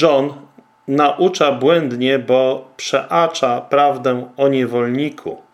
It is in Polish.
John naucza błędnie, bo przeacza prawdę o niewolniku.